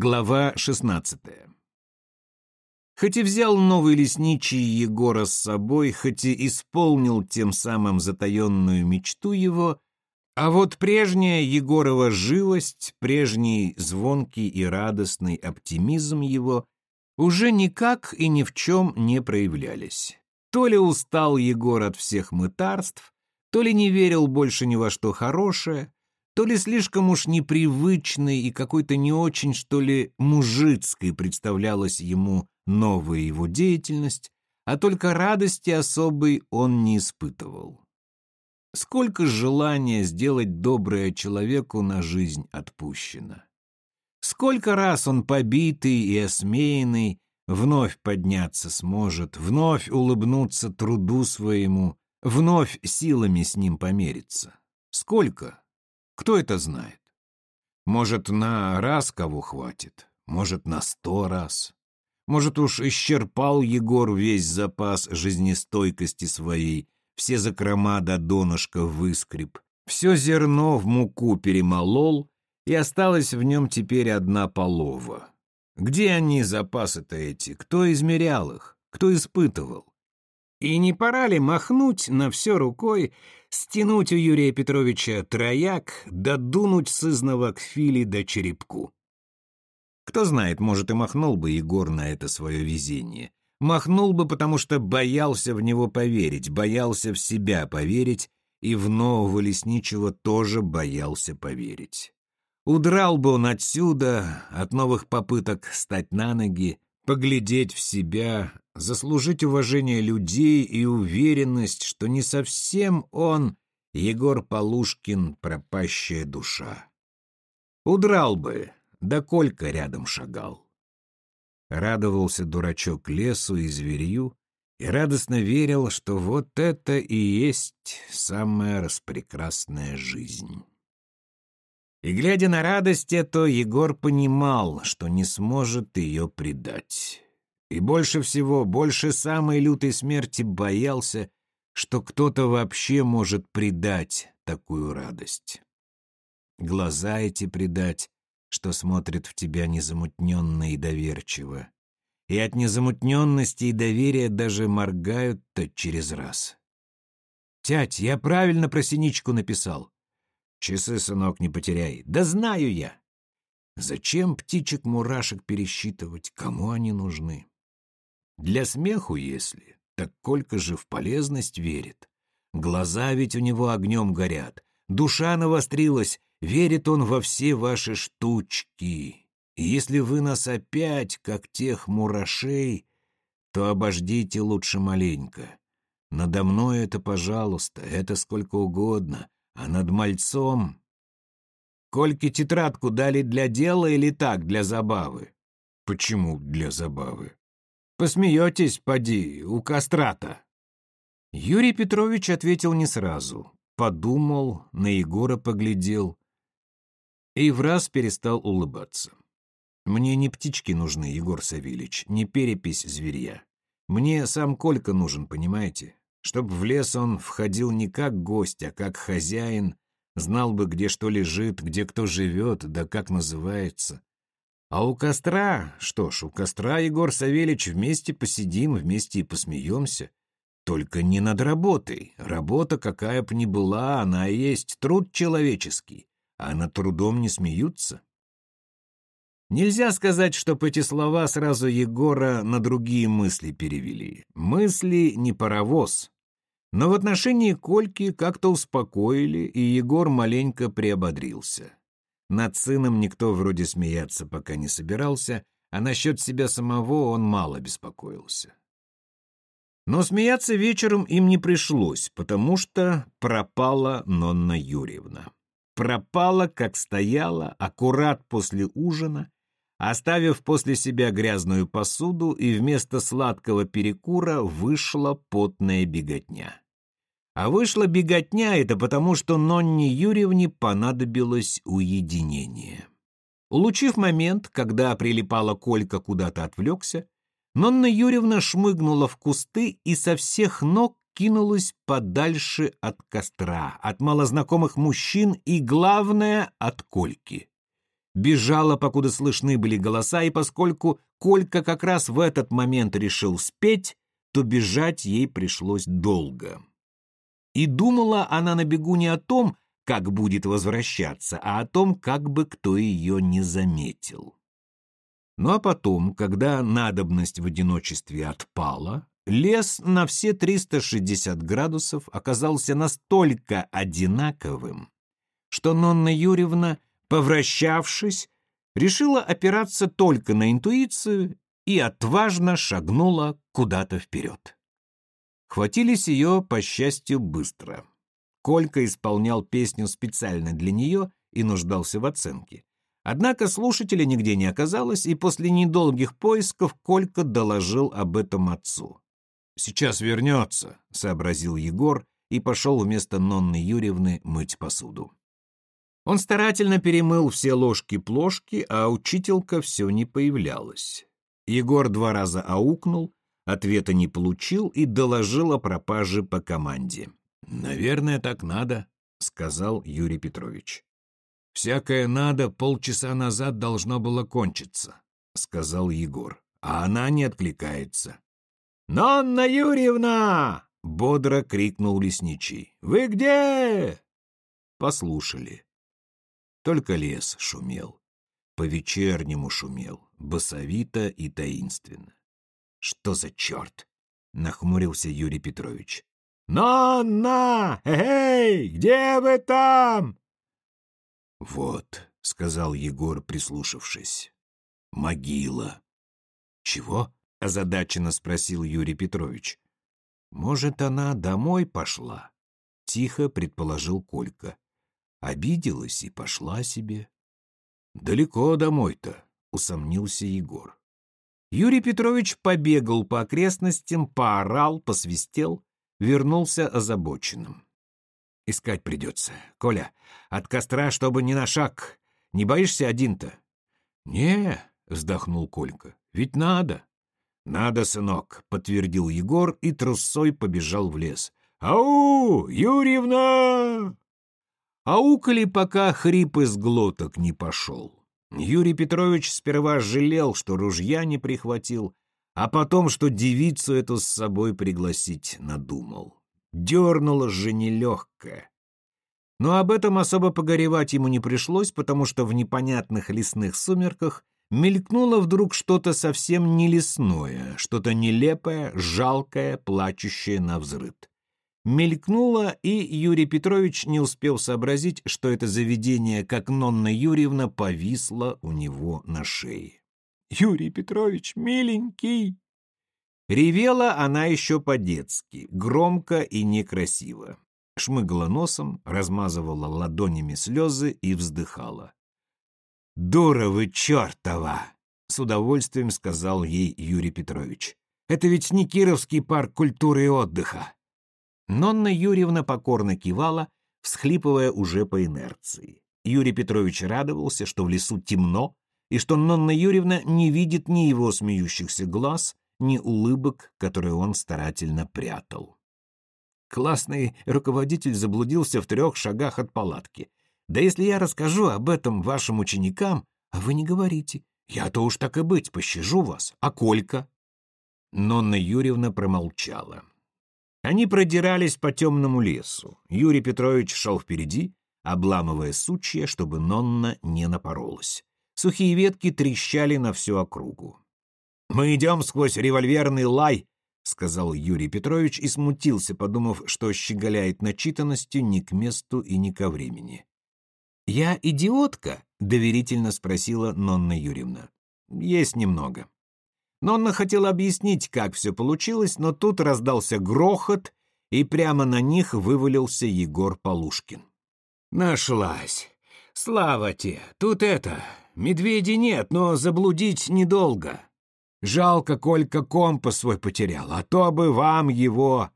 Глава 16 Хоть и взял новый лесничий Егора с собой, хоть и исполнил тем самым затаенную мечту его, а вот прежняя Егорова живость, прежний звонкий и радостный оптимизм его уже никак и ни в чем не проявлялись. То ли устал Егор от всех мытарств, то ли не верил больше ни во что хорошее, то ли слишком уж непривычной и какой-то не очень, что ли, мужицкой представлялась ему новая его деятельность, а только радости особой он не испытывал. Сколько желания сделать доброе человеку на жизнь отпущено. Сколько раз он побитый и осмеянный вновь подняться сможет, вновь улыбнуться труду своему, вновь силами с ним помериться. Сколько? Кто это знает? Может, на раз кого хватит, может, на сто раз. Может, уж исчерпал Егор весь запас жизнестойкости своей, все закрома до донышка выскреб, все зерно в муку перемолол, и осталась в нем теперь одна полова. Где они, запасы-то эти? Кто измерял их? Кто испытывал? И не пора ли махнуть на все рукой, стянуть у Юрия Петровича трояк, додунуть сызного к фили до черепку? Кто знает, может, и махнул бы Егор на это свое везение. Махнул бы, потому что боялся в него поверить, боялся в себя поверить, и в нового лесничего тоже боялся поверить. Удрал бы он отсюда от новых попыток стать на ноги, поглядеть в себя, заслужить уважение людей и уверенность, что не совсем он, Егор Полушкин, пропащая душа. Удрал бы, да Колька рядом шагал. Радовался дурачок лесу и зверью и радостно верил, что вот это и есть самая распрекрасная жизнь. И, глядя на радость эту, Егор понимал, что не сможет ее предать. И больше всего, больше самой лютой смерти боялся, что кто-то вообще может предать такую радость. Глаза эти предать, что смотрят в тебя незамутненно и доверчиво. И от незамутненности и доверия даже моргают-то через раз. «Тять, я правильно про синичку написал», Часы, сынок, не потеряй. Да знаю я. Зачем птичек-мурашек пересчитывать? Кому они нужны? Для смеху, если. Так Колька же в полезность верит. Глаза ведь у него огнем горят. Душа навострилась. Верит он во все ваши штучки. И если вы нас опять, как тех мурашей, то обождите лучше маленько. Надо мной это, пожалуйста, это сколько угодно а над мальцом... Кольке тетрадку дали для дела или так, для забавы? Почему для забавы? Посмеетесь, поди, у кострата. Юрий Петрович ответил не сразу. Подумал, на Егора поглядел и в раз перестал улыбаться. Мне не птички нужны, Егор Савельич, не перепись зверья. Мне сам Колька нужен, понимаете? Чтоб в лес он входил не как гость, а как хозяин, знал бы, где что лежит, где кто живет, да как называется. А у костра, что ж, у костра, Егор Савельич, вместе посидим, вместе и посмеемся. Только не над работой. Работа, какая б ни была, она и есть труд человеческий, а над трудом не смеются. Нельзя сказать, чтоб эти слова сразу Егора на другие мысли перевели. Мысли не паровоз. Но в отношении Кольки как-то успокоили, и Егор маленько приободрился. Над сыном никто вроде смеяться пока не собирался, а насчет себя самого он мало беспокоился. Но смеяться вечером им не пришлось, потому что пропала Нонна Юрьевна. Пропала, как стояла, аккурат после ужина, Оставив после себя грязную посуду, и вместо сладкого перекура вышла потная беготня. А вышла беготня это потому, что Нонне Юрьевне понадобилось уединение. Улучив момент, когда прилипала Колька куда-то отвлекся, Нонна Юрьевна шмыгнула в кусты и со всех ног кинулась подальше от костра, от малознакомых мужчин и, главное, от Кольки. бежала, покуда слышны были голоса, и поскольку Колька как раз в этот момент решил спеть, то бежать ей пришлось долго. И думала она на бегу не о том, как будет возвращаться, а о том, как бы кто ее не заметил. Ну а потом, когда надобность в одиночестве отпала, лес на все 360 градусов оказался настолько одинаковым, что Нонна Юрьевна, повращавшись, решила опираться только на интуицию и отважно шагнула куда-то вперед. Хватились ее, по счастью, быстро. Колька исполнял песню специально для нее и нуждался в оценке. Однако слушателя нигде не оказалось, и после недолгих поисков Колька доложил об этом отцу. «Сейчас вернется», — сообразил Егор и пошел вместо Нонны Юрьевны мыть посуду. Он старательно перемыл все ложки-плошки, а учителька все не появлялась. Егор два раза аукнул, ответа не получил и доложил о пропаже по команде. «Наверное, так надо», — сказал Юрий Петрович. «Всякое надо полчаса назад должно было кончиться», — сказал Егор. «А она не откликается». «Нонна Юрьевна!» — бодро крикнул лесничий. «Вы где?» Послушали. Только лес шумел. По-вечернему шумел, басовито и таинственно. «Что за черт?» — нахмурился Юрий Петрович. «Нонна! Эй, где вы там?» «Вот», — сказал Егор, прислушавшись, — «могила». «Чего?» — озадаченно спросил Юрий Петрович. «Может, она домой пошла?» — тихо предположил Колька. Обиделась и пошла себе. «Далеко домой-то», — усомнился Егор. Юрий Петрович побегал по окрестностям, поорал, посвистел, вернулся озабоченным. Искать придется. Коля, от костра, чтобы не на шаг. Не боишься один-то? Не, вздохнул Колька. Ведь надо. Надо, сынок, подтвердил Егор и трусой побежал в лес. Ау, Юрьевна! Аукали, пока хрип из глоток не пошел. Юрий Петрович сперва жалел, что ружья не прихватил, а потом, что девицу эту с собой пригласить надумал. Дернуло же нелегкое. Но об этом особо погоревать ему не пришлось, потому что в непонятных лесных сумерках мелькнуло вдруг что-то совсем не лесное, что-то нелепое, жалкое, плачущее на взрыд. Мелькнуло, и Юрий Петрович не успел сообразить, что это заведение, как Нонна Юрьевна, повисло у него на шее. «Юрий Петрович, миленький!» Ревела она еще по-детски, громко и некрасиво. Шмыгала носом, размазывала ладонями слезы и вздыхала. «Дура вы чертова!» — с удовольствием сказал ей Юрий Петрович. «Это ведь не Кировский парк культуры и отдыха!» Нонна Юрьевна покорно кивала, всхлипывая уже по инерции. Юрий Петрович радовался, что в лесу темно, и что Нонна Юрьевна не видит ни его смеющихся глаз, ни улыбок, которые он старательно прятал. Классный руководитель заблудился в трех шагах от палатки. Да если я расскажу об этом вашим ученикам, а вы не говорите, я-то уж так и быть, пощажу вас. А Колька? Нонна Юрьевна промолчала. Они продирались по темному лесу. Юрий Петрович шел впереди, обламывая сучья, чтобы Нонна не напоролась. Сухие ветки трещали на всю округу. «Мы идем сквозь револьверный лай», — сказал Юрий Петрович и смутился, подумав, что щеголяет начитанностью ни к месту и ни ко времени. «Я идиотка?» — доверительно спросила Нонна Юрьевна. «Есть немного». Нонна хотела объяснить, как все получилось, но тут раздался грохот, и прямо на них вывалился Егор Полушкин. «Нашлась! Слава тебе! Тут это... Медведей нет, но заблудить недолго. Жалко, Колька компас свой потерял, а то бы вам его...»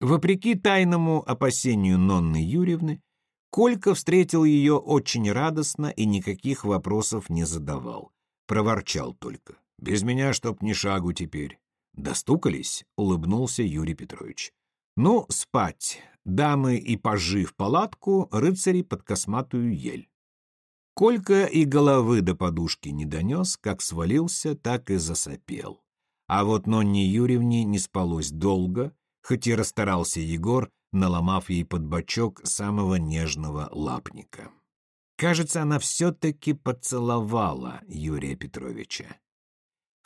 Вопреки тайному опасению Нонны Юрьевны, Колька встретил ее очень радостно и никаких вопросов не задавал. Проворчал только. «Без меня чтоб ни шагу теперь». «Достукались?» — улыбнулся Юрий Петрович. «Ну, спать. Дамы и пажи в палатку, рыцари под косматую ель». Колька и головы до подушки не донес, как свалился, так и засопел. А вот Нонне Юрьевне не спалось долго, хоть и расстарался Егор, наломав ей под бочок самого нежного лапника. Кажется, она все-таки поцеловала Юрия Петровича.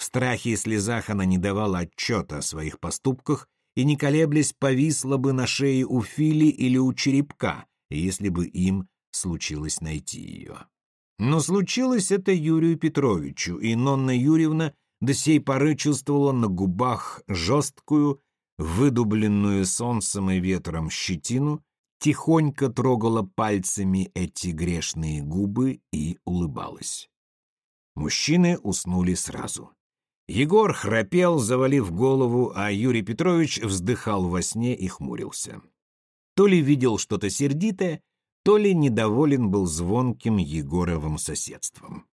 В страхе и слезах она не давала отчета о своих поступках и, не колеблясь, повисла бы на шее у Фили или у черепка, если бы им случилось найти ее. Но случилось это Юрию Петровичу, и Нонна Юрьевна до сей поры чувствовала на губах жесткую, выдубленную солнцем и ветром щетину, тихонько трогала пальцами эти грешные губы и улыбалась. Мужчины уснули сразу. Егор храпел, завалив голову, а Юрий Петрович вздыхал во сне и хмурился. То ли видел что-то сердитое, то ли недоволен был звонким Егоровым соседством.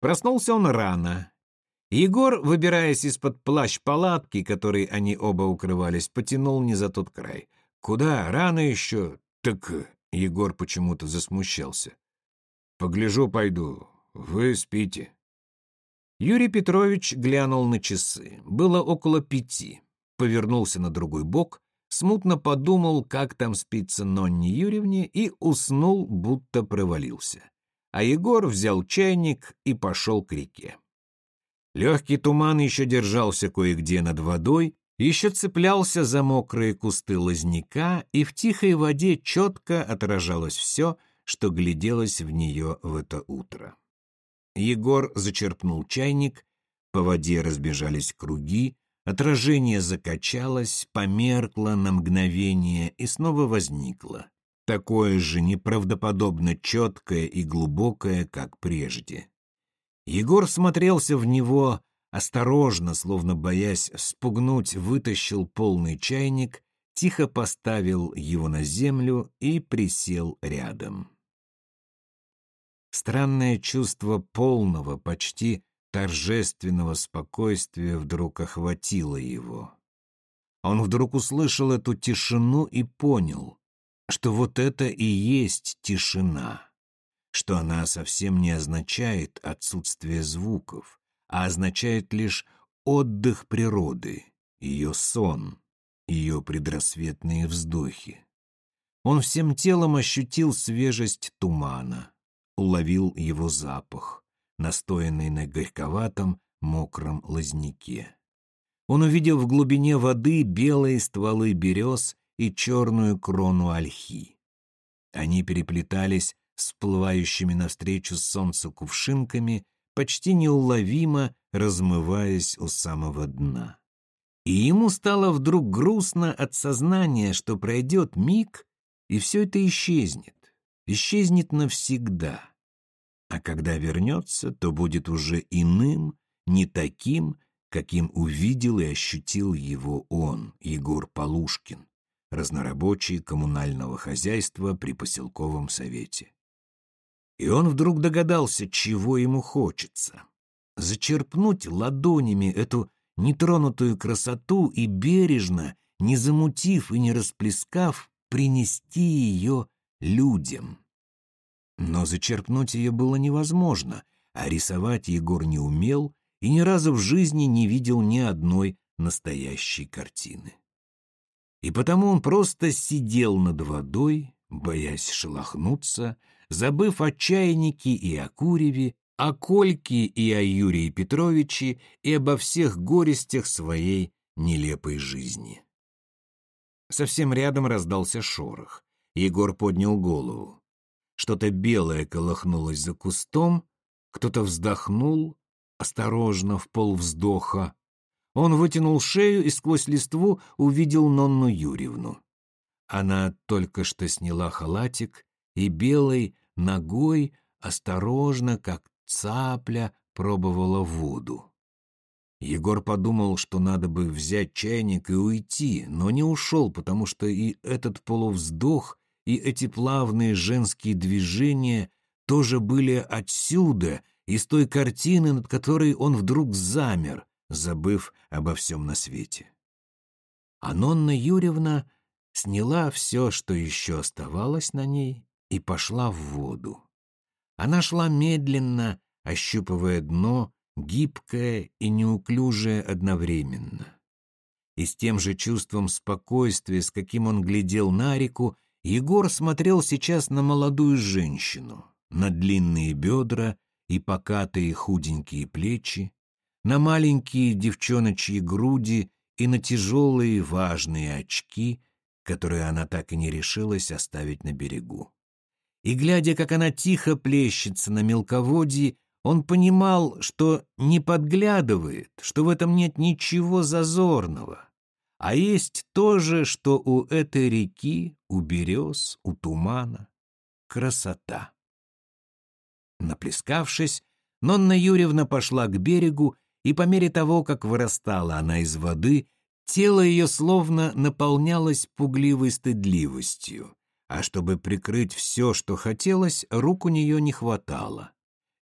Проснулся он рано. Егор, выбираясь из-под плащ-палатки, которой они оба укрывались, потянул не за тот край. «Куда? Рано еще?» «Так...» — Егор почему-то засмущался. «Погляжу, пойду. Вы спите». Юрий Петрович глянул на часы. Было около пяти. Повернулся на другой бок, смутно подумал, как там спится Нонне Юрьевне, и уснул, будто провалился. А Егор взял чайник и пошел к реке. Легкий туман еще держался кое-где над водой, еще цеплялся за мокрые кусты лозняка, и в тихой воде четко отражалось все, что гляделось в нее в это утро. Егор зачерпнул чайник, по воде разбежались круги, отражение закачалось, померкло на мгновение и снова возникло, такое же неправдоподобно четкое и глубокое, как прежде. Егор смотрелся в него осторожно, словно боясь спугнуть, вытащил полный чайник, тихо поставил его на землю и присел рядом. Странное чувство полного, почти торжественного спокойствия вдруг охватило его. Он вдруг услышал эту тишину и понял, что вот это и есть тишина, что она совсем не означает отсутствие звуков, а означает лишь отдых природы, ее сон, ее предрассветные вздохи. Он всем телом ощутил свежесть тумана, уловил его запах, настоянный на горьковатом мокром лозняке. Он увидел в глубине воды белые стволы берез и черную крону ольхи. Они переплетались с всплывающими навстречу солнцу кувшинками почти неуловимо размываясь у самого дна. И ему стало вдруг грустно от сознания, что пройдет миг, и все это исчезнет, исчезнет навсегда. А когда вернется, то будет уже иным, не таким, каким увидел и ощутил его он, Егор Полушкин, разнорабочий коммунального хозяйства при поселковом совете. И он вдруг догадался, чего ему хочется. Зачерпнуть ладонями эту нетронутую красоту и бережно, не замутив и не расплескав, принести ее людям. Но зачерпнуть ее было невозможно, а рисовать Егор не умел и ни разу в жизни не видел ни одной настоящей картины. И потому он просто сидел над водой, боясь шелохнуться, забыв о чайнике и о куреве, о Кольке и о Юрии Петровиче и обо всех горестях своей нелепой жизни. Совсем рядом раздался шорох. Егор поднял голову. Что-то белое колыхнулось за кустом, кто-то вздохнул, осторожно, в полвздоха. Он вытянул шею и сквозь листву увидел Нонну Юрьевну. Она только что сняла халатик и белой ногой осторожно, как цапля, пробовала воду. Егор подумал, что надо бы взять чайник и уйти, но не ушел, потому что и этот полувздох, и эти плавные женские движения тоже были отсюда, из той картины, над которой он вдруг замер, забыв обо всем на свете. А Нонна Юрьевна сняла все, что еще оставалось на ней, и пошла в воду. Она шла медленно, ощупывая дно, гибкое и неуклюжее одновременно. И с тем же чувством спокойствия, с каким он глядел на реку, Егор смотрел сейчас на молодую женщину, на длинные бедра и покатые худенькие плечи, на маленькие девчоночьи груди и на тяжелые важные очки, которые она так и не решилась оставить на берегу. И, глядя, как она тихо плещется на мелководье, он понимал, что не подглядывает, что в этом нет ничего зазорного, а есть то же, что у этой реки, у берез, у тумана. Красота. Наплескавшись, Нонна Юрьевна пошла к берегу, и по мере того, как вырастала она из воды, тело ее словно наполнялось пугливой стыдливостью, а чтобы прикрыть все, что хотелось, рук у нее не хватало.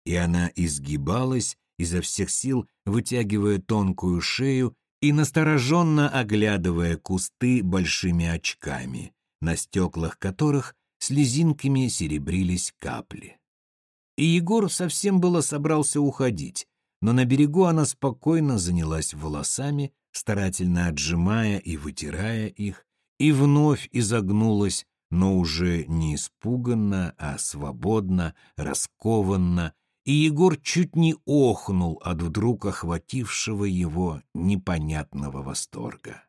И она изгибалась, изо всех сил вытягивая тонкую шею и настороженно оглядывая кусты большими очками, на стеклах которых слезинками серебрились капли. И Егор совсем было собрался уходить, но на берегу она спокойно занялась волосами, старательно отжимая и вытирая их, и вновь изогнулась, но уже не испуганно, а свободно, раскованно, и Егор чуть не охнул от вдруг охватившего его непонятного восторга.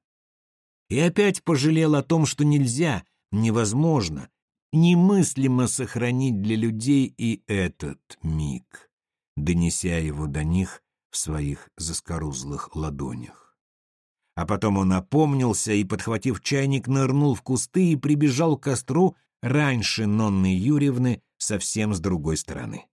И опять пожалел о том, что нельзя, невозможно, немыслимо сохранить для людей и этот миг, донеся его до них в своих заскорузлых ладонях. А потом он опомнился и, подхватив чайник, нырнул в кусты и прибежал к костру раньше Нонны Юрьевны совсем с другой стороны.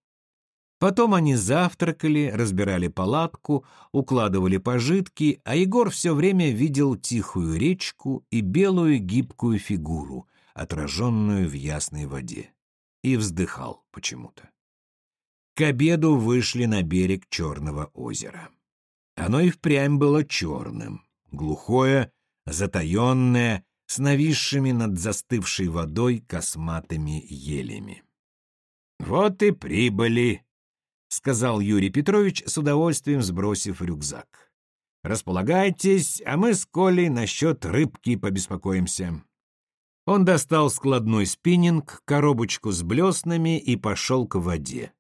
Потом они завтракали, разбирали палатку, укладывали пожитки, а Егор все время видел тихую речку и белую гибкую фигуру, отраженную в ясной воде, и вздыхал почему-то. К обеду вышли на берег Черного озера. Оно и впрямь было черным, глухое, затаенное, с нависшими над застывшей водой косматыми елями. «Вот и прибыли!» — сказал Юрий Петрович, с удовольствием сбросив рюкзак. «Располагайтесь, а мы с Колей насчет рыбки побеспокоимся». Он достал складной спиннинг, коробочку с блеснами и пошел к воде.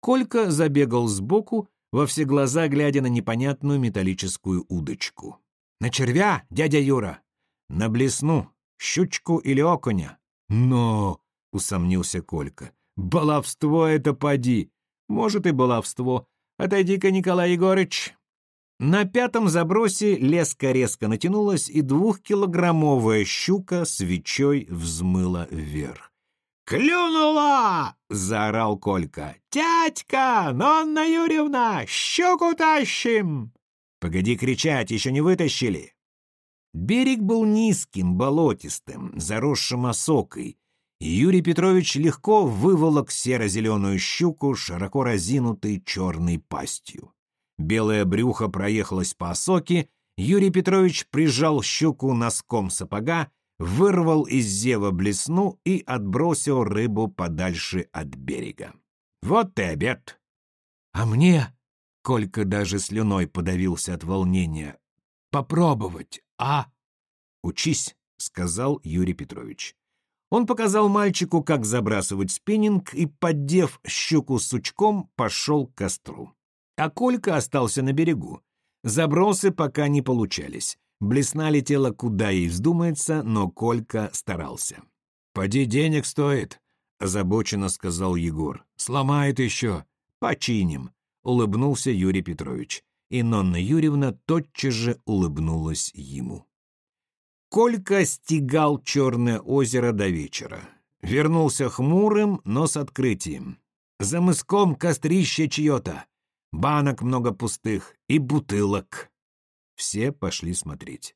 Колька забегал сбоку, во все глаза глядя на непонятную металлическую удочку. «На червя, дядя Юра?» «На блесну, щучку или окуня?» «Но!» — усомнился Колька. «Баловство это поди! Может, и баловство. Отойди-ка, Николай Егорыч. На пятом забросе леска резко натянулась, и двухкилограммовая щука свечой взмыла вверх. «Клюнула!» — заорал Колька. «Тятька! Нонна Юрьевна! Щуку тащим!» «Погоди кричать, еще не вытащили!» Берег был низким, болотистым, заросшим осокой, Юрий Петрович легко выволок серо-зеленую щуку, широко разинутой черной пастью. Белое брюхо проехалось по осоке, Юрий Петрович прижал щуку носком сапога, вырвал из зева блесну и отбросил рыбу подальше от берега. Вот и обед. А мне, Колька даже слюной подавился от волнения, попробовать, а? Учись, сказал Юрий Петрович. Он показал мальчику, как забрасывать спиннинг, и, поддев щуку сучком, пошел к костру. А Колька остался на берегу. Забросы пока не получались. Блесна летела, куда ей вздумается, но Колька старался. «Поди денег стоит», — озабоченно сказал Егор. «Сломает еще. Починим», — улыбнулся Юрий Петрович. И Нонна Юрьевна тотчас же улыбнулась ему. Колька стегал Черное озеро до вечера. Вернулся хмурым, но с открытием. За мыском кострище чье-то. Банок много пустых и бутылок. Все пошли смотреть.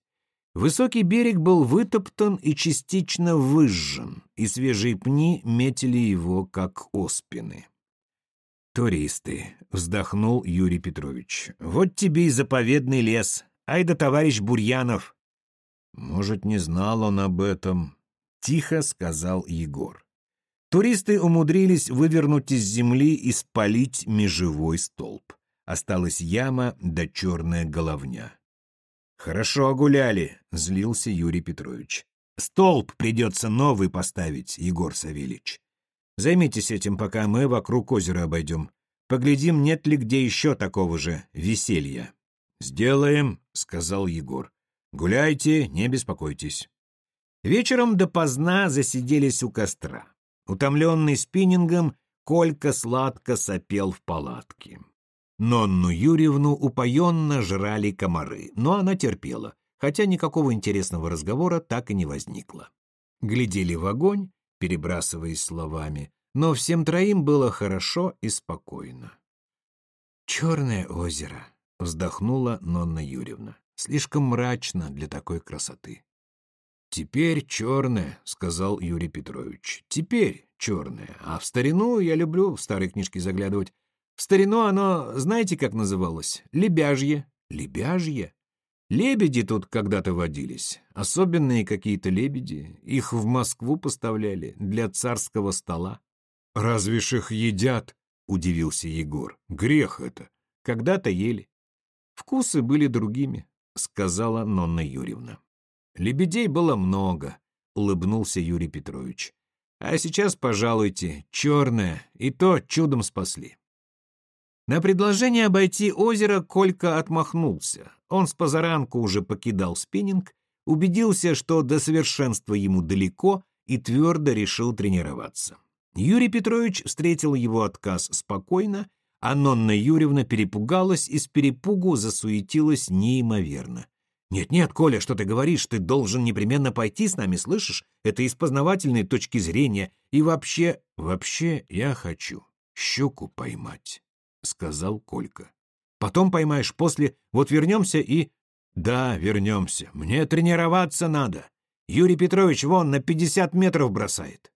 Высокий берег был вытоптан и частично выжжен, и свежие пни метили его, как оспины. «Туристы», — вздохнул Юрий Петрович, — «вот тебе и заповедный лес. Ай да товарищ Бурьянов, может, не знал он об этом, — тихо сказал Егор. Туристы умудрились вывернуть из земли и спалить межевой столб. Осталась яма да черная головня. «Хорошо огуляли», — злился Юрий Петрович. «Столб придется новый поставить, Егор Савельич. Займитесь этим, пока мы вокруг озера обойдем. Поглядим, нет ли где еще такого же веселья». «Сделаем», — сказал Егор. «Гуляйте, не беспокойтесь». Вечером допоздна засиделись у костра. Утомленный спиннингом, Колька сладко сопел в палатке. Нонну Юрьевну упоенно жрали комары, но она терпела, хотя никакого интересного разговора так и не возникло. Глядели в огонь, перебрасываясь словами, но всем троим было хорошо и спокойно. «Черное озеро», — вздохнула Нонна Юрьевна. «Слишком мрачно для такой красоты». «Теперь черное», — сказал Юрий Петрович. «Теперь черное. А в старину я люблю в старые книжки заглядывать. В старину оно, знаете, как называлось? Лебяжье». «Лебяжье?» Лебеди тут когда-то водились, особенные какие-то лебеди. Их в Москву поставляли для царского стола. «Разве ж их едят?» — удивился Егор. «Грех это. Когда-то ели. Вкусы были другими», — сказала Нонна Юрьевна. «Лебедей было много», — улыбнулся Юрий Петрович. «А сейчас, пожалуйте, черное, и то чудом спасли». На предложение обойти озеро Колька отмахнулся. Он с позаранку уже покидал спиннинг, убедился, что до совершенства ему далеко, и твердо решил тренироваться. Юрий Петрович встретил его отказ спокойно, а Юрьевна перепугалась и с перепугу засуетилась неимоверно. «Нет-нет, Коля, что ты говоришь? Ты должен непременно пойти с нами, слышишь? Это из познавательной точки зрения. И вообще... Вообще я хочу щуку поймать». — сказал Колька. «Потом поймаешь после, вот вернемся и...» «Да, вернемся. Мне тренироваться надо. Юрий Петрович вон на пятьдесят метров бросает».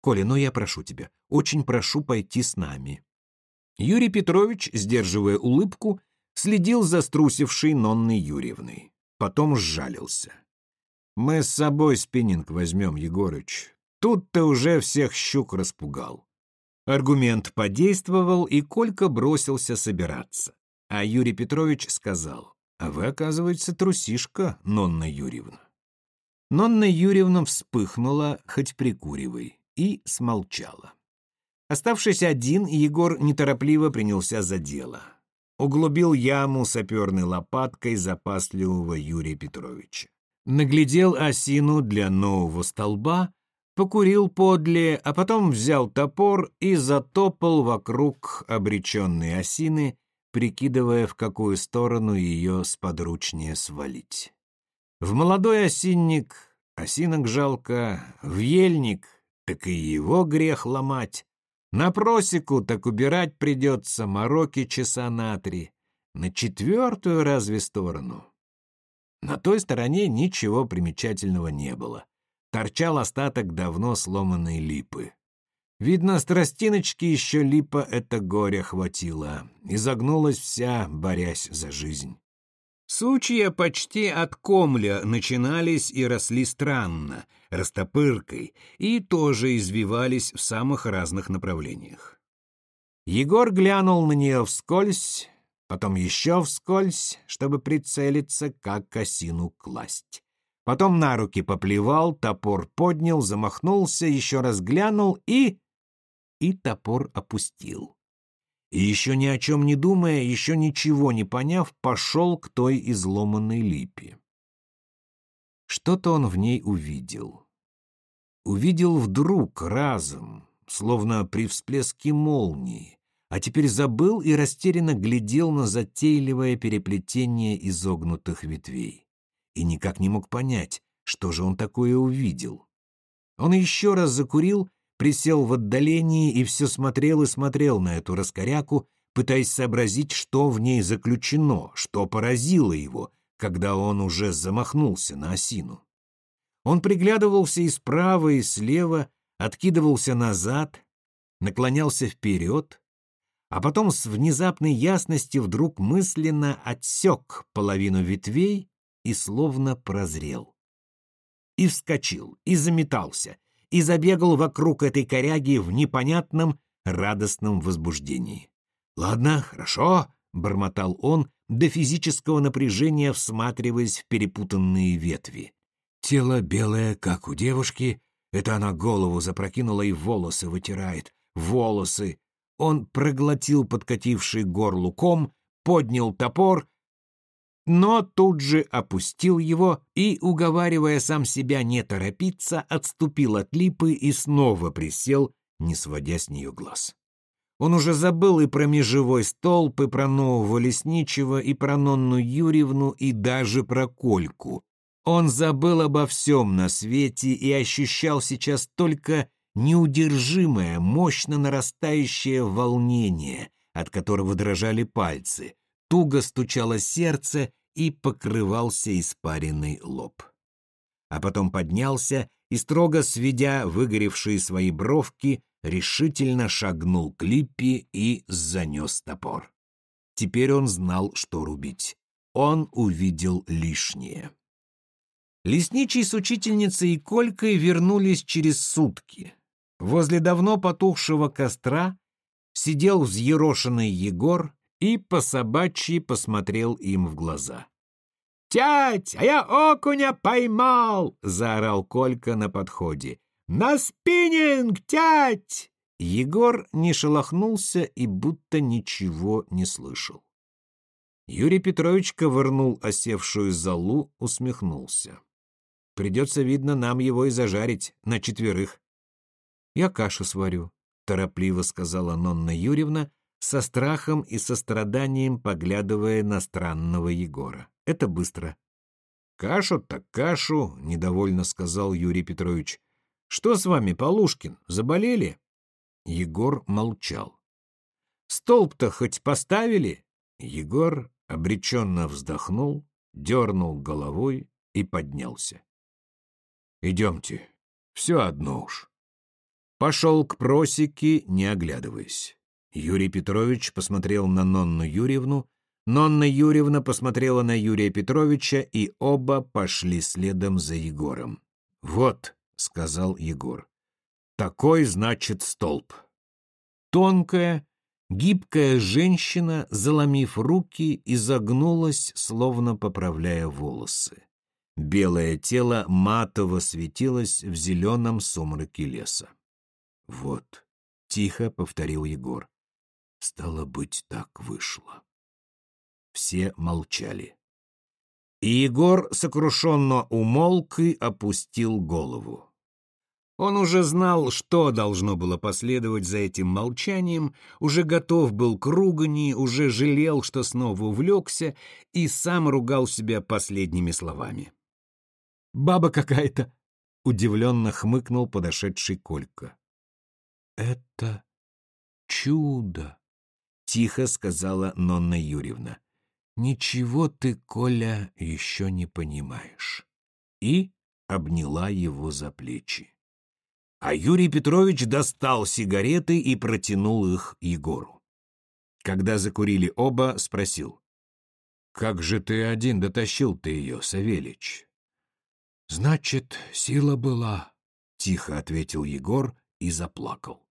«Коля, ну я прошу тебя, очень прошу пойти с нами». Юрий Петрович, сдерживая улыбку, следил за струсившей Нонной Юрьевной. Потом сжалился. «Мы с собой спиннинг возьмем, Егорыч. Тут ты уже всех щук распугал. Аргумент подействовал, и Колька бросился собираться. А Юрий Петрович сказал, «А вы, оказывается, трусишка, Нонна Юрьевна». Нонна Юрьевна вспыхнула, хоть прикуривай, и смолчала. Оставшись один, Егор неторопливо принялся за дело. Углубил яму саперной лопаткой запасливого Юрия Петровича. Наглядел осину для нового столба, покурил подле, а потом взял топор и затопал вокруг обреченной осины, прикидывая, в какую сторону ее сподручнее свалить. В молодой осинник осинок жалко, в ельник так и его грех ломать, на просеку так убирать придется мороки часа на три, на четвертую разве сторону. На той стороне ничего примечательного не было торчал остаток давно сломанной липы. Видно, с тростиночки еще липа это горе хватило, и загнулась вся, борясь за жизнь. Сучья почти от комля начинались и росли странно, растопыркой, и тоже извивались в самых разных направлениях. Егор глянул на нее вскользь, потом еще вскользь, чтобы прицелиться, как осину класть. Потом на руки поплевал, топор поднял, замахнулся, еще раз глянул и... И топор опустил. И еще ни о чем не думая, еще ничего не поняв, пошел к той изломанной липе. Что-то он в ней увидел. Увидел вдруг, разом, словно при всплеске молнии, а теперь забыл и растерянно глядел на затейливое переплетение изогнутых ветвей и никак не мог понять, что же он такое увидел. Он еще раз закурил, присел в отдалении и все смотрел и смотрел на эту раскоряку, пытаясь сообразить, что в ней заключено, что поразило его, когда он уже замахнулся на осину. Он приглядывался и справа, и слева, откидывался назад, наклонялся вперед, а потом с внезапной ясностью вдруг мысленно отсек половину ветвей и словно прозрел. И вскочил, и заметался, и забегал вокруг этой коряги в непонятном радостном возбуждении. «Ладно, хорошо», — бормотал он, до физического напряжения всматриваясь в перепутанные ветви. Тело белое, как у девушки, это она голову запрокинула и волосы вытирает. Волосы! Он проглотил подкативший горлу ком, поднял топор, но тут же опустил его и, уговаривая сам себя не торопиться, отступил от липы и снова присел, не сводя с нее глаз. Он уже забыл и про межевой столб, и про нового лесничего, и про Нонну Юрьевну, и даже про Кольку. Он забыл обо всем на свете и ощущал сейчас только неудержимое, мощно нарастающее волнение, от которого дрожали пальцы, туго стучало сердце и покрывался испаренный лоб. А потом поднялся и, строго сведя выгоревшие свои бровки, решительно шагнул к Липпи и занес топор. Теперь он знал, что рубить. Он увидел лишнее. Лесничий с учительницей и Колькой вернулись через сутки. Возле давно потухшего костра сидел взъерошенный Егор и по собачьи посмотрел им в глаза. «Тять, а я окуня поймал!» — заорал Колька на подходе. «На спиннинг, тять!» Егор не шелохнулся и будто ничего не слышал. Юрий Петрович ковырнул осевшую залу, усмехнулся. «Придется, видно, нам его и зажарить на четверых». «Я кашу сварю», — торопливо сказала Нонна Юрьевна, со страхом и состраданием поглядывая на странного Егора. «Это быстро». «Кашу так кашу», — недовольно сказал Юрий Петрович. «Что с вами, Полушкин, заболели?» Егор молчал. «Столб-то хоть поставили?» Егор обреченно вздохнул, дернул головой и поднялся. «Идемте, все одно уж». Пошел к просеке, не оглядываясь. Юрий Петрович посмотрел на Нонну Юрьевну, Нонна Юрьевна посмотрела на Юрия Петровича, и оба пошли следом за Егором. «Вот», — сказал Егор, — «такой, значит, столб». Тонкая, гибкая женщина, заломив руки, изогнулась, словно поправляя волосы. Белое тело матово светилось в зеленом сумраке леса. «Вот», — тихо повторил Егор. «Стало быть, так вышло». Все молчали. И Егор сокрушенно умолк и опустил голову. Он уже знал, что должно было последовать за этим молчанием, уже готов был к ругани, уже жалел, что снова увлекся, и сам ругал себя последними словами. «Баба какая-то!» — удивленно хмыкнул подошедший Колька. «Это чудо!» — тихо сказала Нонна Юрьевна. «Ничего ты, Коля, еще не понимаешь». И обняла его за плечи. А Юрий Петрович достал сигареты и протянул их Егору. Когда закурили оба, спросил. «Как же ты один дотащил ты ее, Савельич?» «Значит, сила была», — тихо ответил Егор и заплакал.